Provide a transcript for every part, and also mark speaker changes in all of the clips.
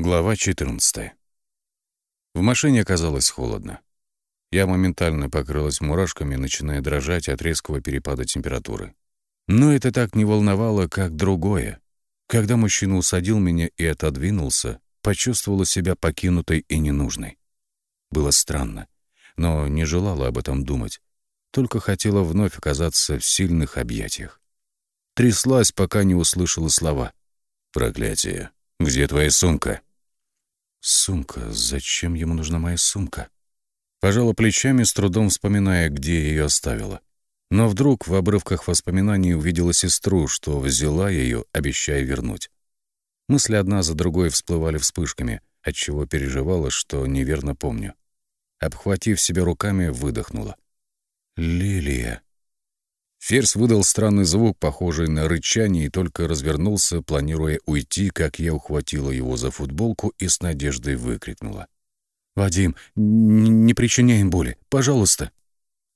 Speaker 1: Глава 14. В машине оказалось холодно. Я моментально покрылась мурашками, начиная дрожать от резкого перепада температуры. Но это так не волновало, как другое. Когда мужчина усадил меня и отодвинулся, почувствовала себя покинутой и ненужной. Было странно, но не желала об этом думать, только хотела вновь оказаться в сильных объятиях. Тряслась, пока не услышала слова. «Проклятие! Где твоя сумка?» Сумка. Зачем ему нужна моя сумка? Пожала плечами, с трудом вспоминая, где ее оставила. Но вдруг в обрывках воспоминаний увидела сестру, что взяла ее, обещая вернуть. Мысли одна за другой всплывали вспышками, отчего переживала, что неверно помню. Обхватив себя руками, выдохнула. «Лилия». Ферзь выдал странный звук, похожий на рычание, и только развернулся, планируя уйти, как я ухватила его за футболку и с надеждой выкрикнула. «Вадим, не причиняй им боли, пожалуйста!»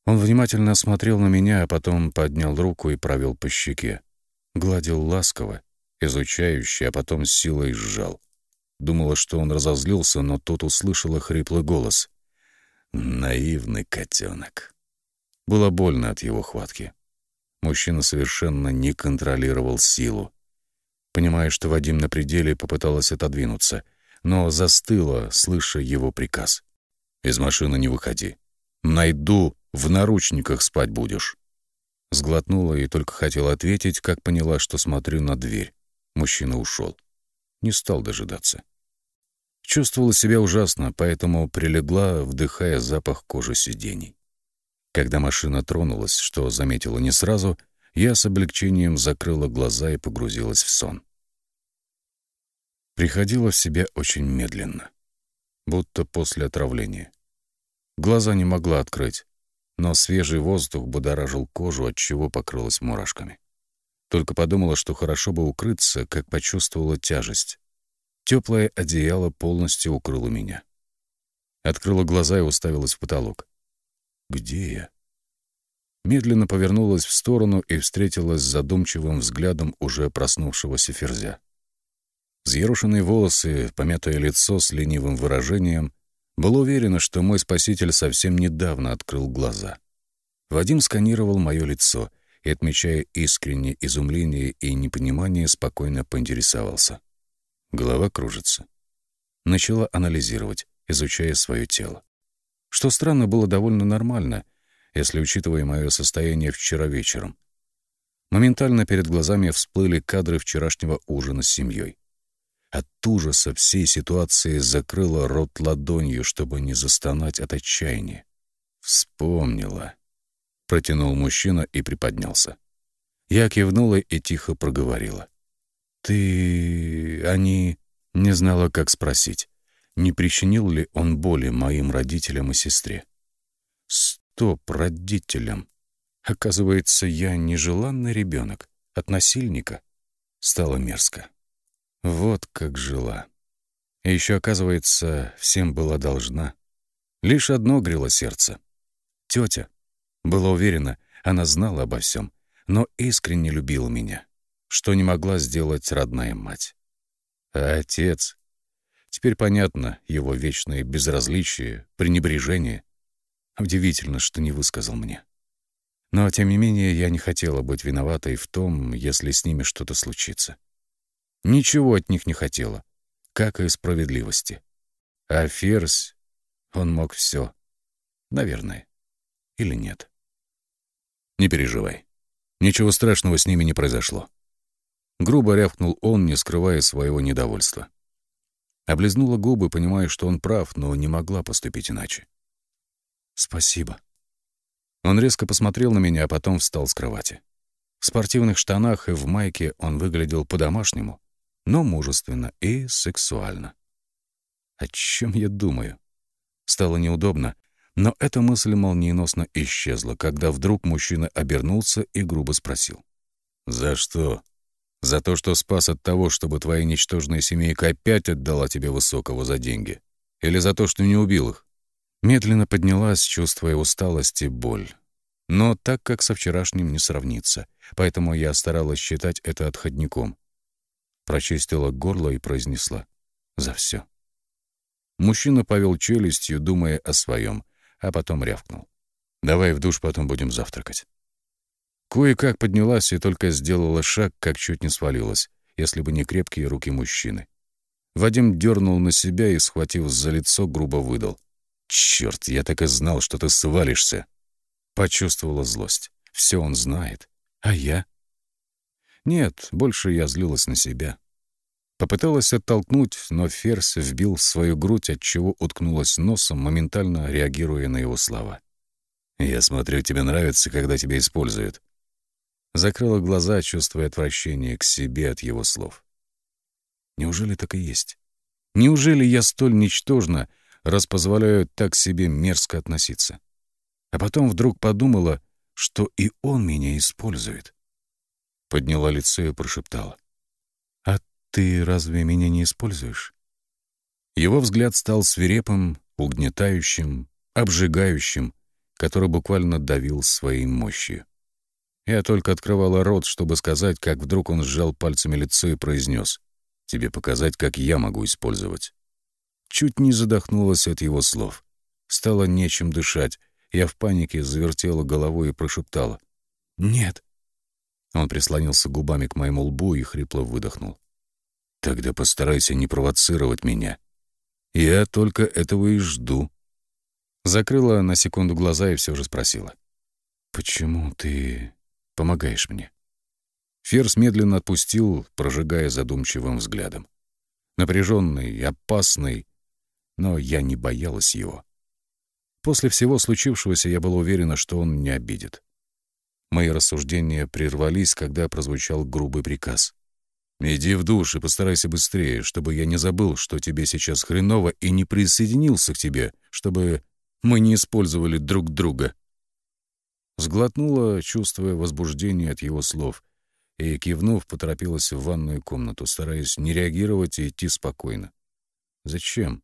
Speaker 1: Он внимательно смотрел на меня, а потом поднял руку и провел по щеке. Гладил ласково, изучающе, а потом силой сжал. Думала, что он разозлился, но тут услышала хриплый голос. «Наивный котенок». Было больно от его хватки. Мужчина совершенно не контролировал силу. Понимая, что Вадим на пределе, попыталась отодвинуться, но застыла, слыша его приказ. «Из машины не выходи. Найду, в наручниках спать будешь». Сглотнула и только хотела ответить, как поняла, что смотрю на дверь. Мужчина ушел. Не стал дожидаться. Чувствовала себя ужасно, поэтому прилегла, вдыхая запах кожи сидений. Когда машина тронулась, что заметила не сразу, я с облегчением закрыла глаза и погрузилась в сон. Приходила в себя очень медленно, будто после отравления. Глаза не могла открыть, но свежий воздух будоражил кожу, от чего покрылась мурашками. Только подумала, что хорошо бы укрыться, как почувствовала тяжесть. Теплое одеяло полностью укрыло меня. Открыла глаза и уставилась в потолок. Где я? Медленно повернулась в сторону и встретилась с задумчивым взглядом уже проснувшегося ферзя. Взъерошенные волосы, помятое лицо с ленивым выражением, был уверена, что мой спаситель совсем недавно открыл глаза. Вадим сканировал мое лицо и, отмечая искреннее изумление и непонимание, спокойно поинтересовался. Голова кружится. Начала анализировать, изучая свое тело. Что странно, было довольно нормально, если учитывая мое состояние вчера вечером. Моментально перед глазами всплыли кадры вчерашнего ужина с семьей. От ужаса всей ситуации закрыла рот ладонью, чтобы не застонать от отчаяния. «Вспомнила», — протянул мужчина и приподнялся. Я кивнула и тихо проговорила. «Ты... они...» Не знала, как спросить не причинил ли он боли моим родителям и сестре. Стоп, родителям. Оказывается, я нежеланный ребенок от насильника. Стало мерзко. Вот как жила. И еще, оказывается, всем была должна. Лишь одно грело сердце. Тетя. Была уверена, она знала обо всем, но искренне любила меня, что не могла сделать родная мать. А отец Теперь понятно его вечное безразличие, пренебрежение. Удивительно, что не высказал мне. Но, тем не менее, я не хотела быть виноватой в том, если с ними что-то случится. Ничего от них не хотела, как и справедливости. А Ферзь, он мог все, Наверное. Или нет. Не переживай. Ничего страшного с ними не произошло. Грубо рявкнул он, не скрывая своего недовольства. Облизнула губы, понимая, что он прав, но не могла поступить иначе. «Спасибо». Он резко посмотрел на меня, а потом встал с кровати. В спортивных штанах и в майке он выглядел по-домашнему, но мужественно и сексуально. О чем я думаю? Стало неудобно, но эта мысль молниеносно исчезла, когда вдруг мужчина обернулся и грубо спросил. «За что?» За то, что спас от того, чтобы твоя ничтожная семейка опять отдала тебе высокого за деньги? Или за то, что не убил их?» Медленно поднялась, чувствуя усталость и боль. Но так как со вчерашним не сравнится, поэтому я старалась считать это отходником. Прочистила горло и произнесла. За все. Мужчина повел челюстью, думая о своем, а потом рявкнул. «Давай в душ, потом будем завтракать». Кое-как поднялась и только сделала шаг, как чуть не свалилась, если бы не крепкие руки мужчины. Вадим дернул на себя и, схватив за лицо, грубо выдал. «Черт, я так и знал, что ты свалишься!» Почувствовала злость. Все он знает. А я? Нет, больше я злилась на себя. Попыталась оттолкнуть, но Ферзь вбил в свою грудь, отчего уткнулась носом, моментально реагируя на его слова. «Я смотрю, тебе нравится, когда тебя используют». Закрыла глаза, чувствуя отвращение к себе от его слов. Неужели так и есть? Неужели я столь ничтожна, раз позволяю так себе мерзко относиться? А потом вдруг подумала, что и он меня использует. Подняла лицо и прошептала. «А ты разве меня не используешь?» Его взгляд стал свирепым, угнетающим, обжигающим, который буквально давил своей мощью. Я только открывала рот, чтобы сказать, как вдруг он сжал пальцами лицо и произнес «Тебе показать, как я могу использовать». Чуть не задохнулась от его слов. Стало нечем дышать. Я в панике завертела головой и прошептала «Нет». Он прислонился губами к моему лбу и хрипло выдохнул. «Тогда постарайся не провоцировать меня. Я только этого и жду». Закрыла на секунду глаза и все же спросила. «Почему ты помогаешь мне?» Ферс медленно отпустил, прожигая задумчивым взглядом. Напряженный, опасный, но я не боялась его. После всего случившегося я была уверена, что он не обидит. Мои рассуждения прервались, когда прозвучал грубый приказ. «Иди в душ и постарайся быстрее, чтобы я не забыл, что тебе сейчас хреново, и не присоединился к тебе, чтобы мы не использовали друг друга». Сглотнула, чувствуя возбуждение от его слов, и, кивнув, поторопилась в ванную комнату, стараясь не реагировать и идти спокойно. «Зачем?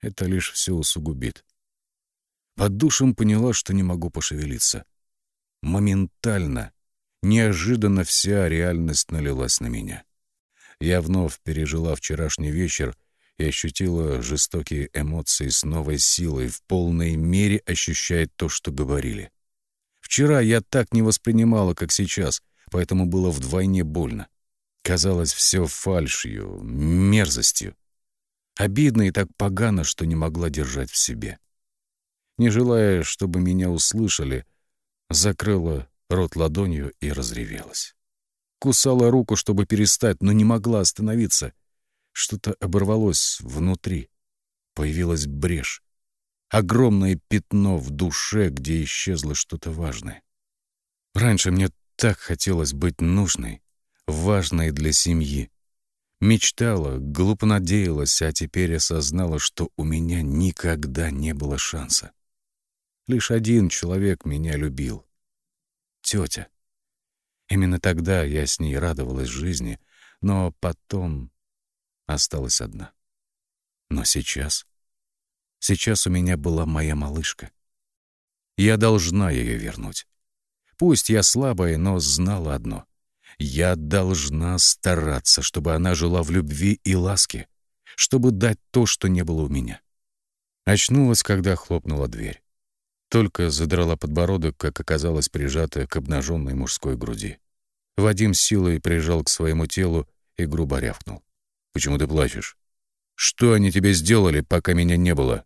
Speaker 1: Это лишь все усугубит». Под душем поняла, что не могу пошевелиться. Моментально, неожиданно вся реальность налилась на меня. Я вновь пережила вчерашний вечер и ощутила жестокие эмоции с новой силой, в полной мере ощущая то, что говорили. Вчера я так не воспринимала, как сейчас, поэтому было вдвойне больно. Казалось, все фальшью, мерзостью. Обидно и так погано, что не могла держать в себе. Не желая, чтобы меня услышали, закрыла рот ладонью и разревелась. Кусала руку, чтобы перестать, но не могла остановиться. Что-то оборвалось внутри. Появилась брешь. Огромное пятно в душе, где исчезло что-то важное. Раньше мне так хотелось быть нужной, важной для семьи. Мечтала, глупо надеялась, а теперь осознала, что у меня никогда не было шанса. Лишь один человек меня любил. Тетя. Именно тогда я с ней радовалась жизни, но потом осталась одна. Но сейчас... Сейчас у меня была моя малышка. Я должна ее вернуть. Пусть я слабая, но знала одно. Я должна стараться, чтобы она жила в любви и ласке, чтобы дать то, что не было у меня. Очнулась, когда хлопнула дверь. Только задрала подбородок, как оказалось прижатая к обнаженной мужской груди. Вадим силой прижал к своему телу и грубо рявкнул. «Почему ты плачешь? Что они тебе сделали, пока меня не было?»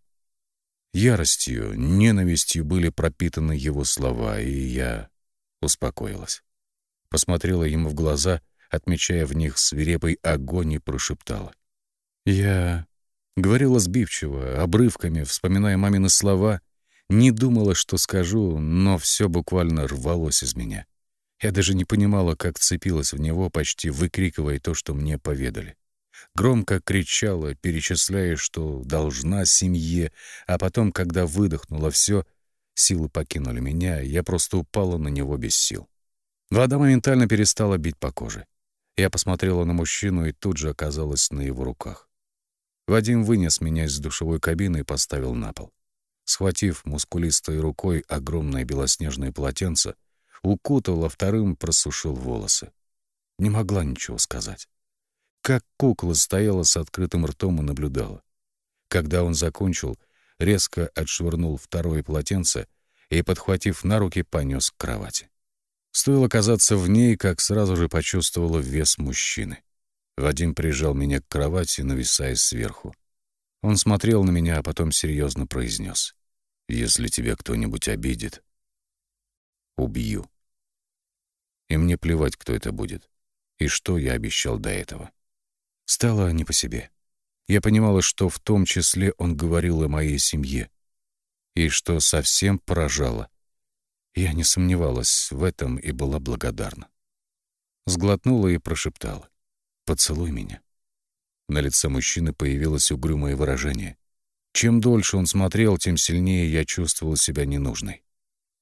Speaker 1: Яростью, ненавистью были пропитаны его слова, и я успокоилась. Посмотрела ему в глаза, отмечая в них свирепый огонь, и прошептала. «Я...» — говорила сбивчиво, обрывками, вспоминая мамины слова, не думала, что скажу, но все буквально рвалось из меня. Я даже не понимала, как цепилась в него, почти выкрикивая то, что мне поведали. Громко кричала, перечисляя, что должна семье, а потом, когда выдохнула все, силы покинули меня, я просто упала на него без сил. Вода моментально перестала бить по коже. Я посмотрела на мужчину и тут же оказалась на его руках. Вадим вынес меня из душевой кабины и поставил на пол. Схватив мускулистой рукой огромное белоснежное полотенце, укутал, а вторым просушил волосы. Не могла ничего сказать. Как кукла стояла с открытым ртом и наблюдала. Когда он закончил, резко отшвырнул второе полотенце и, подхватив на руки, понес к кровати. Стоило оказаться в ней, как сразу же почувствовала вес мужчины. Вадим прижал меня к кровати, нависая сверху. Он смотрел на меня, а потом серьезно произнес: «Если тебя кто-нибудь обидит, убью». И мне плевать, кто это будет, и что я обещал до этого. Стало не по себе. Я понимала, что в том числе он говорил о моей семье, и что совсем поражало. Я не сомневалась в этом и была благодарна. Сглотнула и прошептала. «Поцелуй меня». На лице мужчины появилось угрюмое выражение. Чем дольше он смотрел, тем сильнее я чувствовала себя ненужной.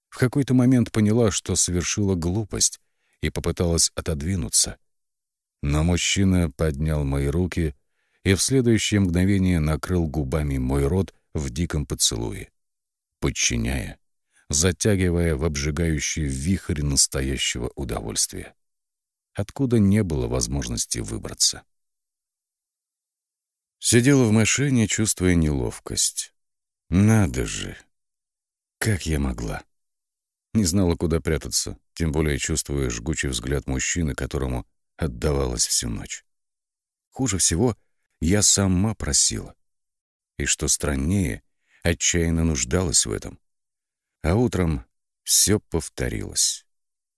Speaker 1: В какой-то момент поняла, что совершила глупость, и попыталась отодвинуться. Но мужчина поднял мои руки и в следующее мгновение накрыл губами мой рот в диком поцелуе, подчиняя, затягивая в обжигающий вихрь настоящего удовольствия, откуда не было возможности выбраться. Сидела в машине, чувствуя неловкость. Надо же! Как я могла? Не знала, куда прятаться, тем более чувствуя жгучий взгляд мужчины, которому отдавалась всю ночь. Хуже всего, я сама просила. И что страннее, отчаянно нуждалась в этом. А утром все повторилось.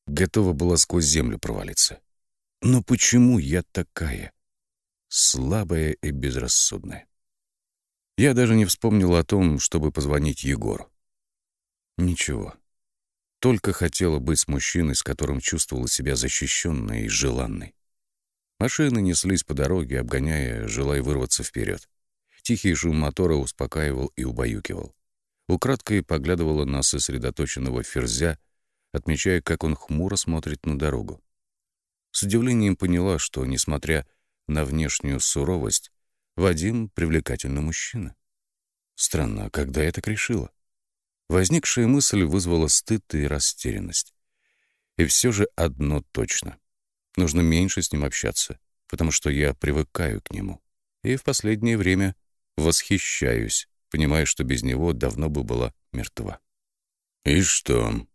Speaker 1: Готова была сквозь землю провалиться. Но почему я такая? слабая и безрассудная. Я даже не вспомнила о том, чтобы позвонить Егору. Ничего. Только хотела быть с мужчиной, с которым чувствовала себя защищенной и желанной. Машины неслись по дороге, обгоняя, желая вырваться вперед. Тихий шум мотора успокаивал и убаюкивал. Украдкой поглядывала на сосредоточенного ферзя, отмечая, как он хмуро смотрит на дорогу. С удивлением поняла, что, несмотря на внешнюю суровость, Вадим — привлекательный мужчина. Странно, а когда я так решила? Возникшая мысль вызвала стыд и растерянность. И все же одно точно. Нужно меньше с ним общаться, потому что я привыкаю к нему. И в последнее время восхищаюсь, понимая, что без него давно бы была мертва. «И что?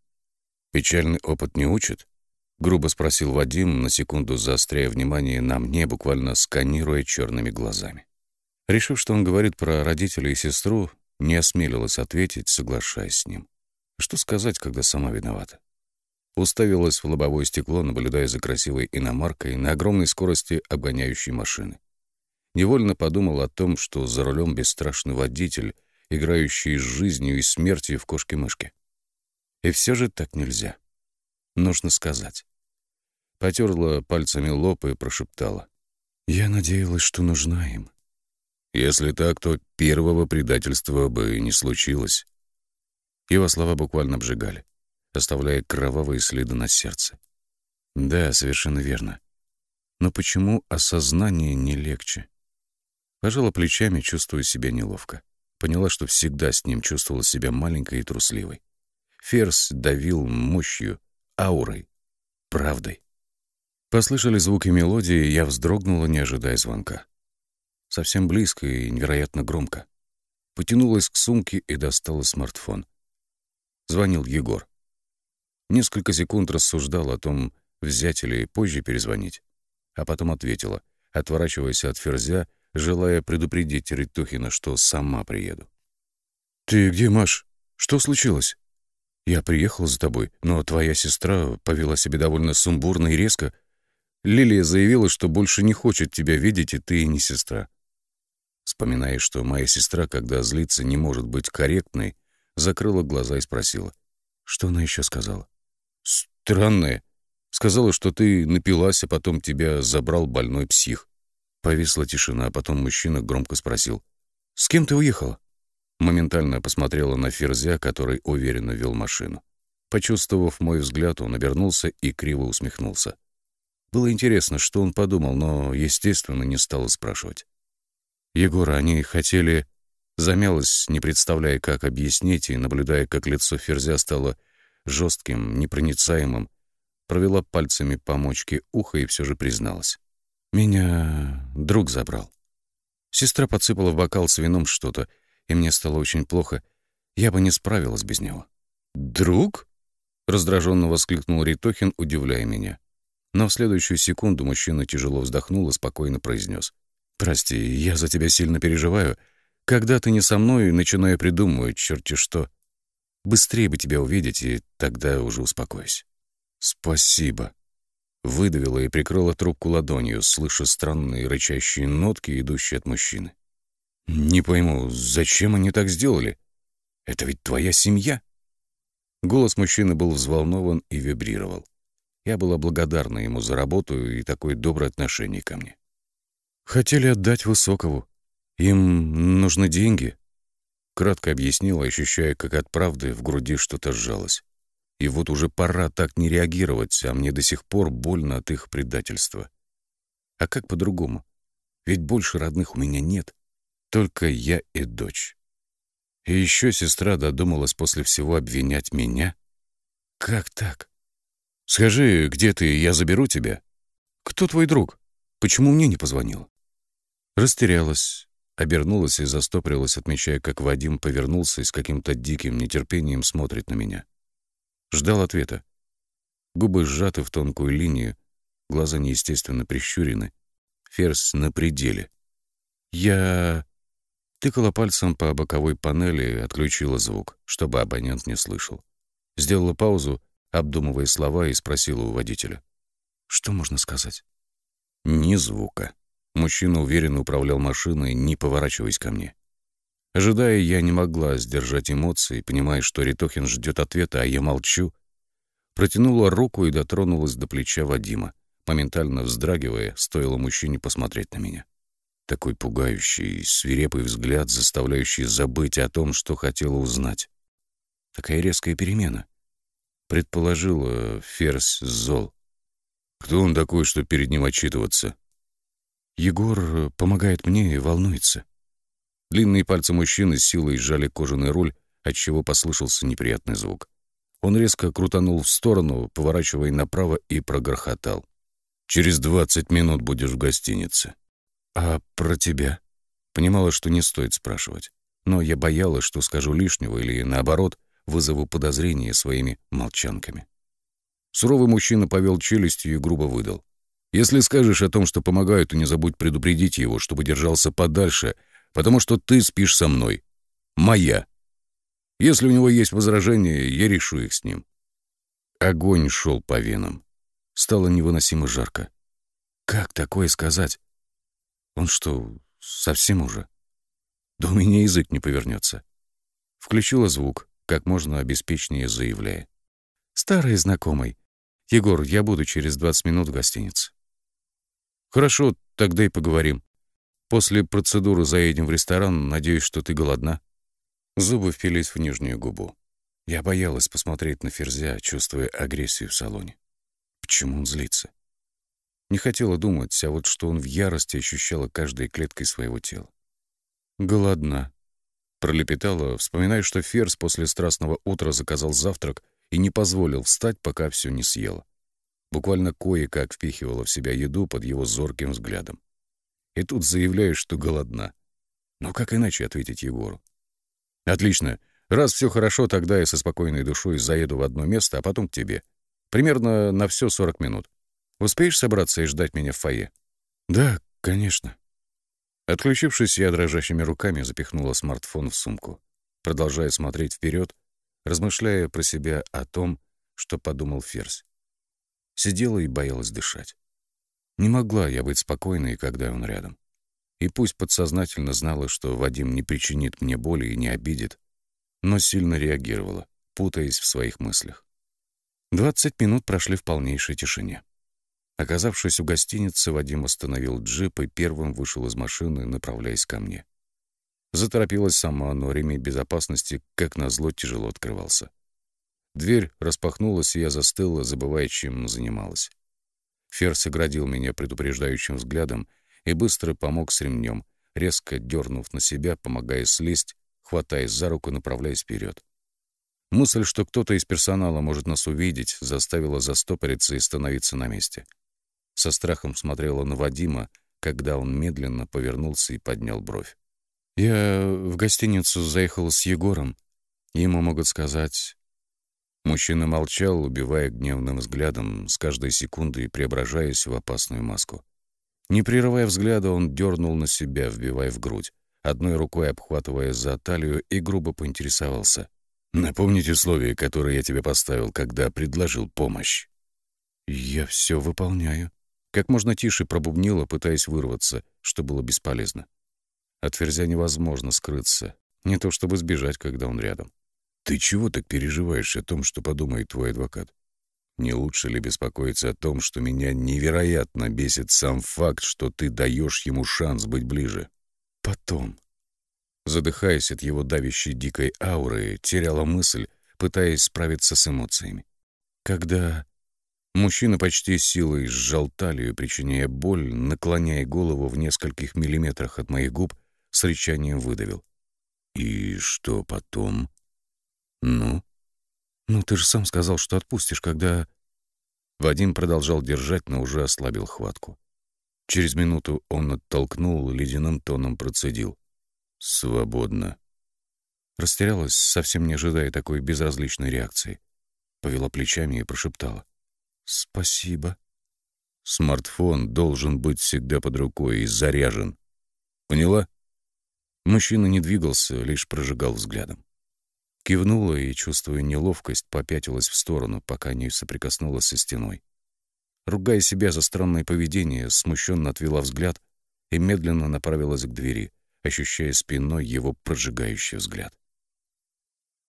Speaker 1: Печальный опыт не учит?» — грубо спросил Вадим, на секунду заостряя внимание на мне, буквально сканируя черными глазами. Решив, что он говорит про родителей и сестру, не осмелилась ответить, соглашаясь с ним. Что сказать, когда сама виновата? Уставилась в лобовое стекло, наблюдая за красивой иномаркой на огромной скорости обгоняющей машины. Невольно подумал о том, что за рулем бесстрашный водитель, играющий с жизнью и смертью в кошки-мышки. И все же так нельзя. Нужно сказать. Потерла пальцами лоб и прошептала. Я надеялась, что нужна им. Если так, то первого предательства бы и не случилось. Его слова буквально обжигали, оставляя кровавые следы на сердце. Да, совершенно верно. Но почему осознание не легче? Пожала плечами, чувствуя себя неловко. Поняла, что всегда с ним чувствовала себя маленькой и трусливой. Ферзь давил мощью, аурой, правдой. Послышали звуки мелодии, я вздрогнула, не ожидая звонка. Совсем близко и невероятно громко. Потянулась к сумке и достала смартфон. Звонил Егор. Несколько секунд рассуждала о том, взять или позже перезвонить, а потом ответила, отворачиваясь от ферзя, желая предупредить Ритухина, что сама приеду. «Ты где, Маш? Что случилось?» Я приехал за тобой, но твоя сестра повела себя довольно сумбурно и резко. Лилия заявила, что больше не хочет тебя видеть, и ты не сестра. Вспоминая, что моя сестра, когда злится, не может быть корректной, закрыла глаза и спросила. Что она еще сказала? Странная. Сказала, что ты напилась, а потом тебя забрал больной псих. Повисла тишина, а потом мужчина громко спросил. «С кем ты уехала?» Моментально посмотрела на Ферзя, который уверенно вел машину. Почувствовав мой взгляд, он обернулся и криво усмехнулся. Было интересно, что он подумал, но, естественно, не стала спрашивать. Егор, они хотели... Замялась, не представляя, как объяснить, и наблюдая, как лицо Ферзя стало жестким, непроницаемым, провела пальцами по мочке уха и все же призналась. Меня друг забрал. Сестра подсыпала в бокал с вином что-то, и мне стало очень плохо. Я бы не справилась без него.
Speaker 2: «Друг?» — раздраженно воскликнул Ритохин, удивляя меня.
Speaker 1: Но в следующую секунду мужчина тяжело вздохнул и спокойно произнес: «Прости, я за тебя сильно переживаю. Когда ты не со мной, начинаю придумывать черти что. Быстрее бы тебя увидеть, и тогда уже успокоюсь».
Speaker 2: «Спасибо»,
Speaker 1: Выдавила и прикрыла трубку ладонью, слыша странные рычащие нотки, идущие от мужчины.
Speaker 2: «Не пойму, зачем они так сделали? Это ведь твоя семья?»
Speaker 1: Голос мужчины был взволнован и вибрировал. Я была благодарна ему за работу и такое доброе отношение ко мне. «Хотели отдать Высокову. Им нужны деньги», — кратко объяснила, ощущая, как от правды в груди что-то сжалось. И вот уже пора так не реагировать, а мне до сих пор больно от их предательства. А как по-другому? Ведь больше родных у меня нет. Только я и дочь. И еще сестра додумалась после всего обвинять меня. Как так? Скажи, где ты, я заберу тебя. Кто твой друг? Почему мне не позвонил? Растерялась, обернулась и застопорилась, отмечая, как Вадим повернулся и с каким-то диким нетерпением смотрит на меня. Ждал ответа. Губы сжаты в тонкую линию, глаза неестественно прищурены, ферзь на пределе. Я тыкала пальцем по боковой панели, отключила звук, чтобы абонент не слышал. Сделала паузу, обдумывая слова, и спросила у водителя. «Что можно сказать?» Ни звука. Мужчина уверенно управлял машиной, не поворачиваясь ко мне. Ожидая, я не могла сдержать эмоции, понимая, что Ритохин ждет ответа, а я молчу. Протянула руку и дотронулась до плеча Вадима, моментально вздрагивая, стоило мужчине посмотреть на меня. Такой пугающий, свирепый взгляд, заставляющий забыть о том, что хотела узнать. Такая резкая перемена. Предположила Ферзь зол.
Speaker 2: Кто он такой, что перед ним отчитываться?
Speaker 1: Егор помогает мне и волнуется. Длинные пальцы мужчины с силой сжали кожаный руль, отчего послышался неприятный звук. Он резко крутанул в сторону, поворачивая направо, и прогрохотал.
Speaker 2: «Через двадцать минут будешь в гостинице».
Speaker 1: «А про тебя?» Понимала, что не стоит спрашивать. Но я боялась, что скажу лишнего или, наоборот, вызову подозрения своими молчанками. Суровый мужчина повел челюстью и грубо выдал. «Если скажешь о том, что помогаю, то не забудь предупредить его, чтобы держался подальше потому что ты спишь со мной. Моя. Если у него есть возражения, я решу их с ним. Огонь шел по венам. Стало невыносимо жарко. Как такое сказать? Он что, совсем уже? Да у меня язык не повернется. Включила звук, как можно обеспечнее заявляя. Старый знакомый. Егор, я буду через 20 минут в гостинице. Хорошо, тогда и поговорим. После процедуры заедем в ресторан, надеюсь, что ты голодна». Зубы впились в нижнюю губу. Я боялась посмотреть на Ферзя, чувствуя агрессию в салоне. Почему он злится? Не хотела думать, а вот что он в ярости ощущала каждой клеткой своего тела. «Голодна», — пролепетала, вспоминая, что Ферзь после страстного утра заказал завтрак и не позволил встать, пока все не съела. Буквально кое-как впихивала в себя еду под его зорким взглядом. И тут заявляешь, что голодна. Но как иначе ответить Егору? Отлично. Раз все хорошо, тогда я со спокойной душой заеду в одно место, а потом к тебе. Примерно на все 40 минут. Успеешь собраться и ждать меня в фойе? Да, конечно. Отключившись, я дрожащими руками запихнула смартфон в сумку, продолжая смотреть вперед, размышляя про себя о том, что подумал Ферзь. Сидела и боялась дышать. Не могла я быть спокойной, когда он рядом. И пусть подсознательно знала, что Вадим не причинит мне боли и не обидит, но сильно реагировала, путаясь в своих мыслях. Двадцать минут прошли в полнейшей тишине. Оказавшись у гостиницы, Вадим остановил джип и первым вышел из машины, направляясь ко мне. Заторопилась сама, но ремень безопасности, как назло, тяжело открывался. Дверь распахнулась, и я застыла, забывая, чем занималась. Ферс оградил меня предупреждающим взглядом и быстро помог с ремнем, резко дернув на себя, помогая слезть, хватаясь за руку, направляясь вперед. Мысль, что кто-то из персонала может нас увидеть, заставила застопориться и становиться на месте. Со страхом смотрела на Вадима, когда он медленно повернулся и поднял бровь. «Я в гостиницу заехал с Егором. Ему могут сказать...» Мужчина молчал, убивая гневным взглядом, с каждой секундой преображаясь в опасную маску. Не прерывая взгляда, он дернул на себя, вбивая в грудь, одной рукой обхватывая за талию и грубо поинтересовался. «Напомните условия, которые я тебе поставил, когда предложил помощь». «Я все выполняю», как можно тише пробубнила, пытаясь вырваться, что было бесполезно. От Ферзя невозможно скрыться, не то чтобы сбежать, когда он рядом.
Speaker 2: «Ты чего так переживаешь о том, что подумает твой адвокат? Не лучше ли беспокоиться о том, что меня невероятно бесит сам факт, что ты даешь ему шанс быть ближе?»
Speaker 1: «Потом». Задыхаясь от его давящей дикой ауры, теряла мысль, пытаясь справиться с эмоциями. «Когда Мужчина почти силой сжал талию, причиняя боль, наклоняя голову в нескольких миллиметрах от моих губ, с рычанием выдавил.
Speaker 2: «И что потом?» «Ну?»
Speaker 1: «Ну, ты же сам сказал, что отпустишь, когда...» Вадим продолжал держать, но уже ослабил хватку. Через минуту он оттолкнул, ледяным тоном процедил. «Свободно». Растерялась, совсем не ожидая такой безразличной реакции. Повела плечами и прошептала. «Спасибо».
Speaker 2: Смартфон должен быть всегда под рукой и заряжен. Поняла?
Speaker 1: Мужчина не двигался, лишь прожигал взглядом. Кивнула и, чувствуя неловкость, попятилась в сторону, пока не соприкоснулась со стеной. Ругая себя за странное поведение, смущенно отвела взгляд и медленно направилась к двери, ощущая спиной его прожигающий взгляд.